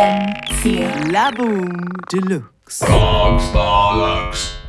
FM4. La Boom Deluxe. Rockstar Lux.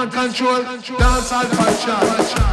One control, dance all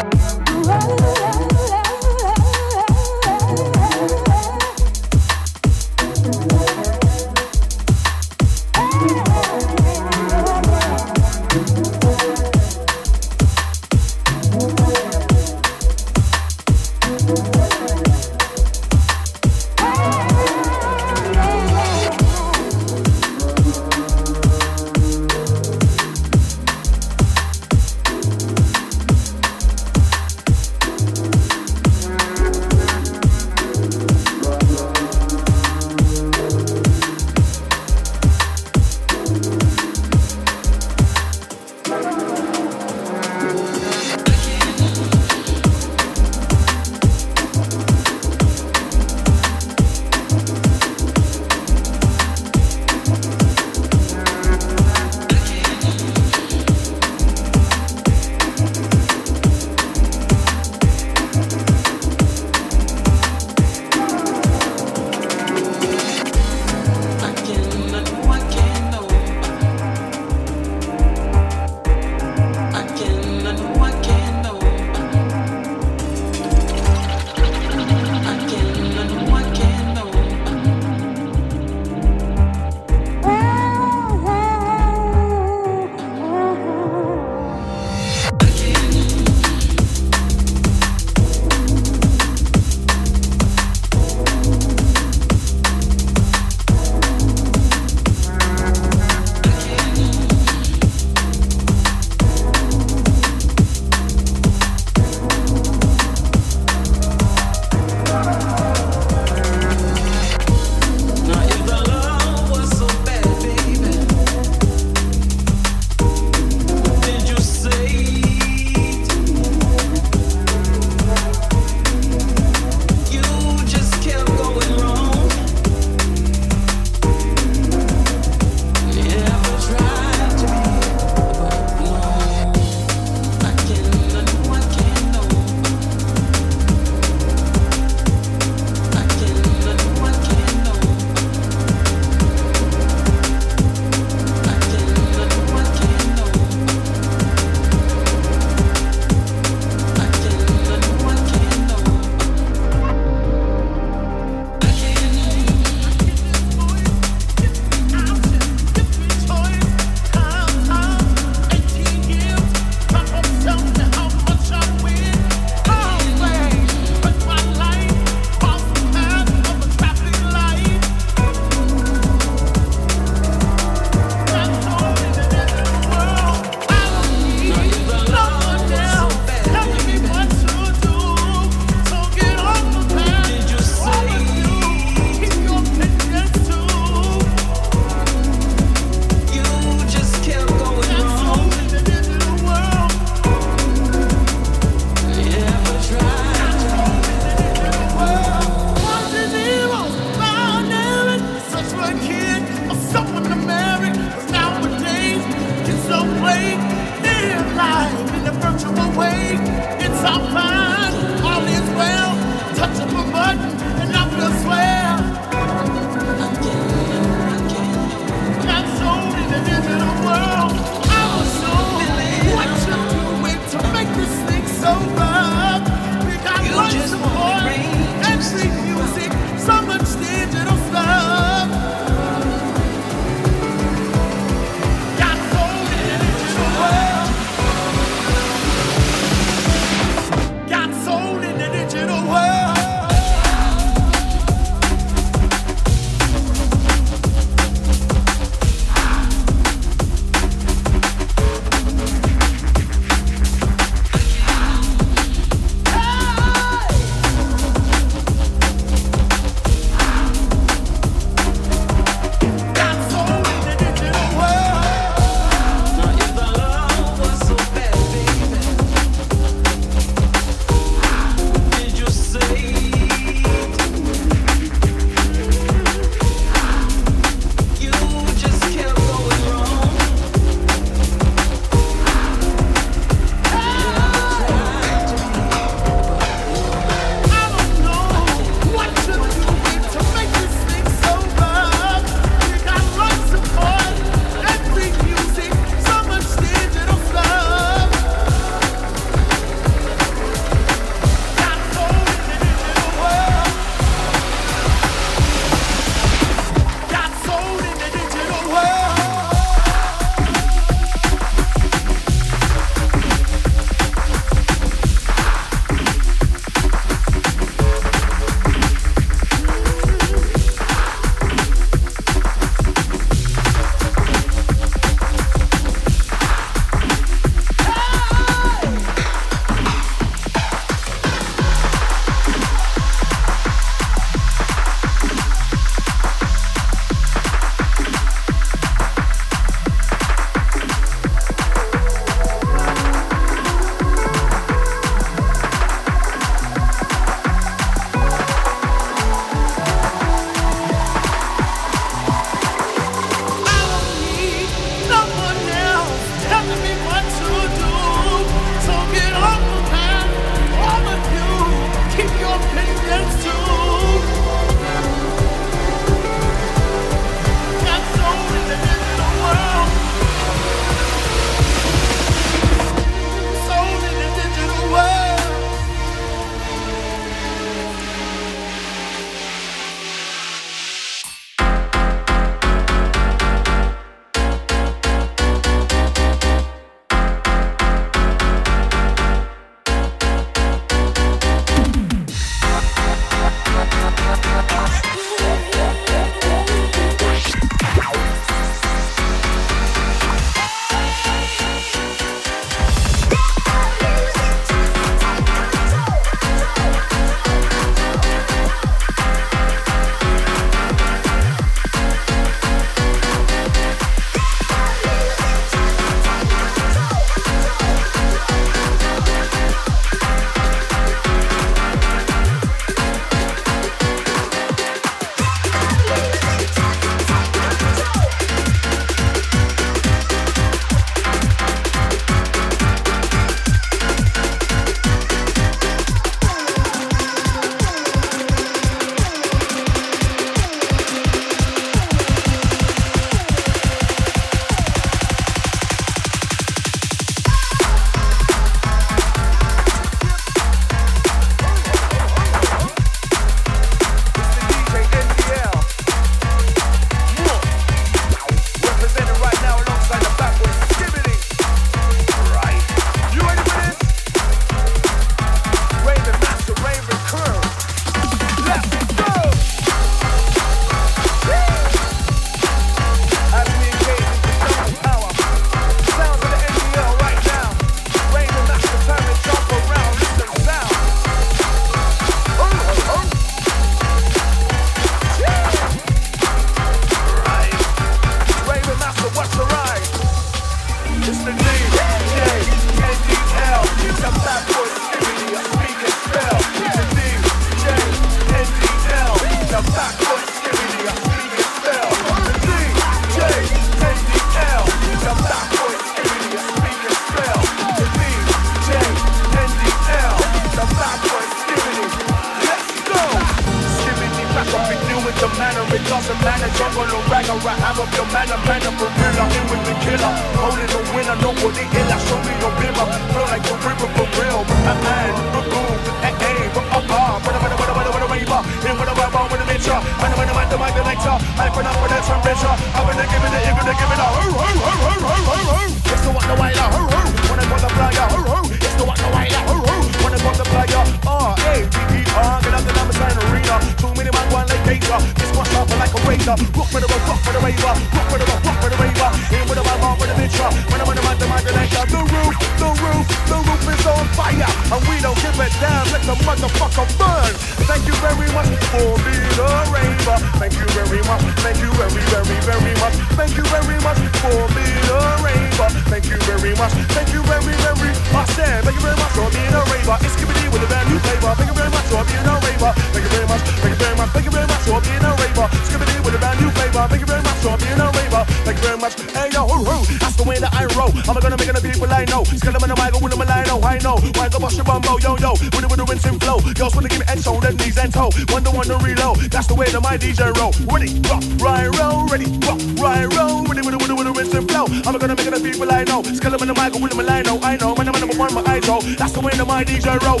and flow. Girls wanna give me end shoulder, knees and toe. Wonder wonder reload. That's the way that my DJ roll. Ready, rock, right, roll. Ready, rock, right, roll. With it with the rinse and flow. I'm gonna make it the people I know. Skeleton in the mic, with I know. I know. Man, I'm number one, my eyes roll. That's the way that my DJ roll.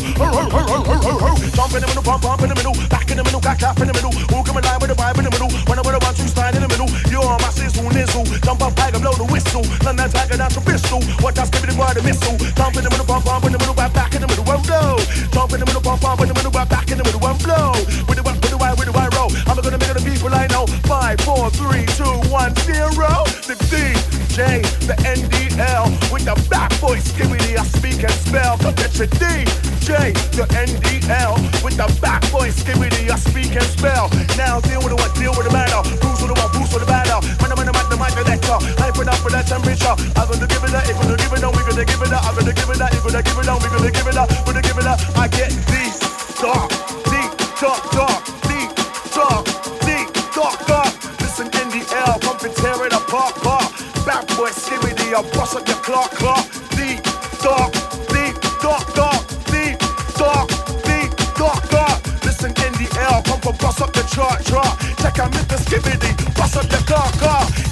Jump in the middle, pump pump in the middle. Back in the middle, clap clap in the middle. Who come alive with the vibe in the middle? When I with a one two slide in the middle. You're my sizzle nizzle. Jump up, bag, blow the whistle. That tiger, that's a pistol. What that's giving the word a missile. Jump in the middle, pump pump in the middle, back back in the middle, one blow. Jump in the middle, pump pump in the middle, back back in the middle, one blow. With the one, with the wide, with the wide roll. I'm gonna make the people I know. Five, four, three, two, one, zero. The DJ, the NDL, with the back voice, give me the I speak and spell. Go get your DJ, the NDL, with the back voice, give me the I speak and spell. Now deal with the what, deal with the matter. Bruce with the one, Bruce with the batter. Man, in the mic, the mic, the lecture. I put up for that temperature. I'm gonna give it that, if gonna give it that, we gonna give it that. I'm gonna give it that, you gonna give it that, we gonna give it we gonna give it that. I get deep, dark, deep, dark, dark, deep, dark, deep, dark, dark. Listen, NDL, pump and tear it apart, apart. Bad boy, skibby, I'll bust up your clock, clock. Deep, dark, deep, dark, dark, deep, dark, deep, dark, dark. Listen, NDL, pump and bust up the chart, chart. Check out Mr. Skibby, bust up your car, car.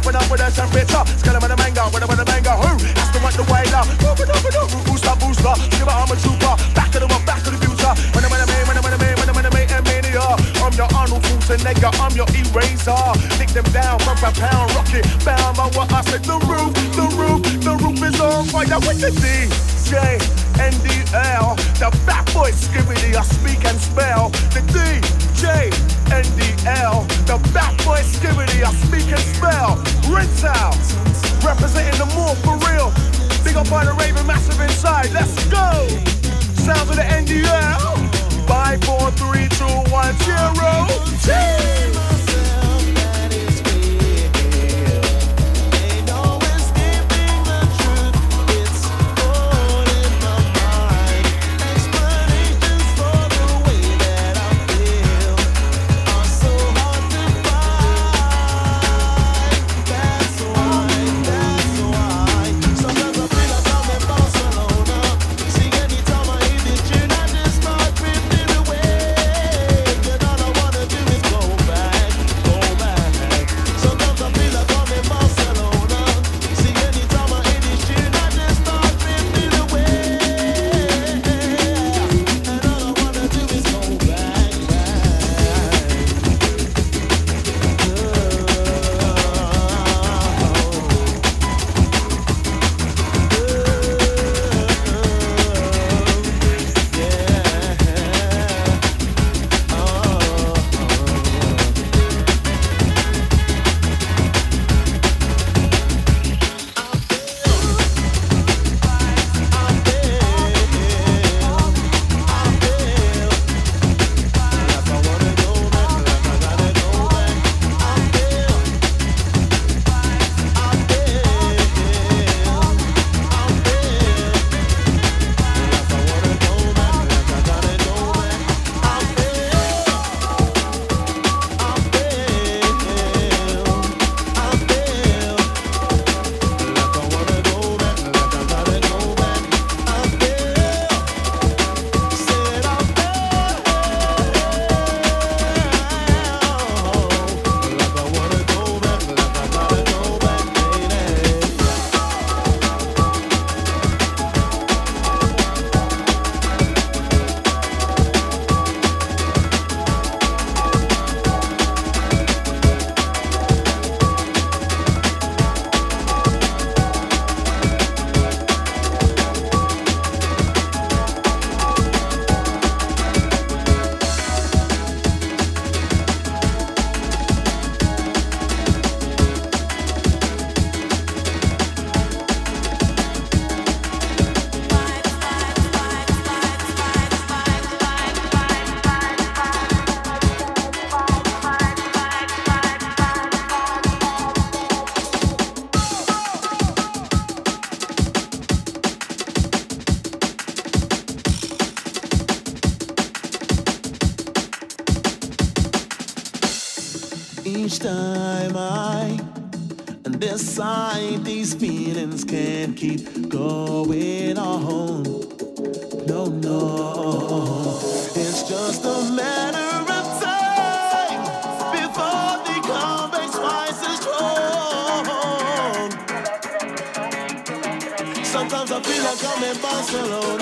Lecture. I put up with a temperature. Skeleton with a manga, with a with a manga. Who? That's the one, the way now. Booster, booster. Give a armor trooper. Back to the one, back to the future. When I'm in a man, when I'm in a man, when I'm in a man, and mania. I'm your Arnold Schwarzenegger, I'm your eraser. Nick them down, pound by pound, rocket. Bound by what I said. The roof, the roof, the roof is on fire with the DJ. NDL, the fat boy skibbity, I speak and spell. The Sometimes I feel like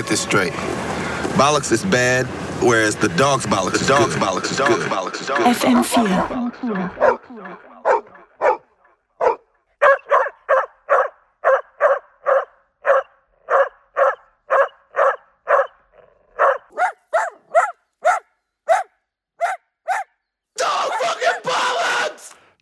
get this straight. Bollocks is bad, whereas the dog's bollocks, the dog's bollocks is good. FM4.